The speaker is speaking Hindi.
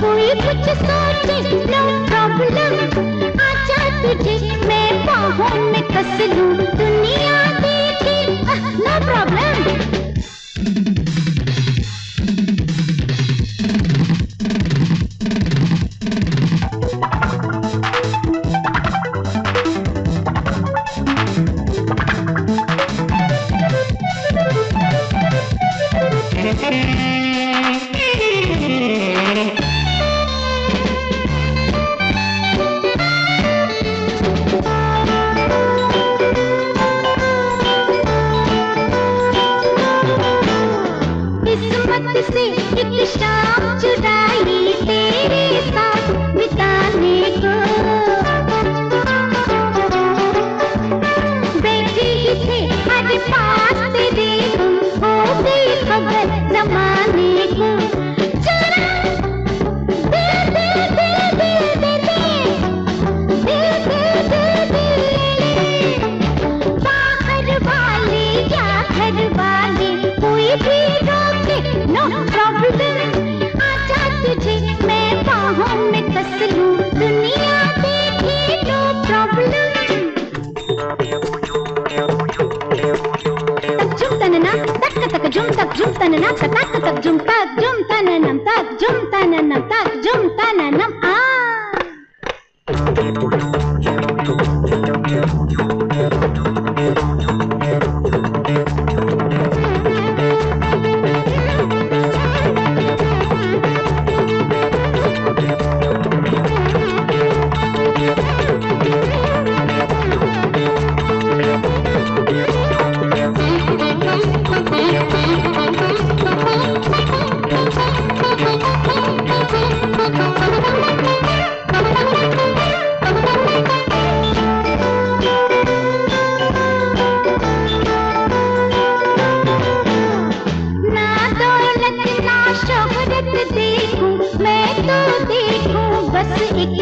कोई कुछ सोचे नो प्रॉब्लम तुझे मैं बाहों में कस लूँ दुनिया देखे। नो प्रॉब्लम किस्मत से एक शाम चुराई तेरे साथ बिताने को? तक तक तक जुम तक जुम तन तनना तक तक जुम तक जुम तन नम तक जुम तन नम तक जुम तन नम आ देखूँ बस एक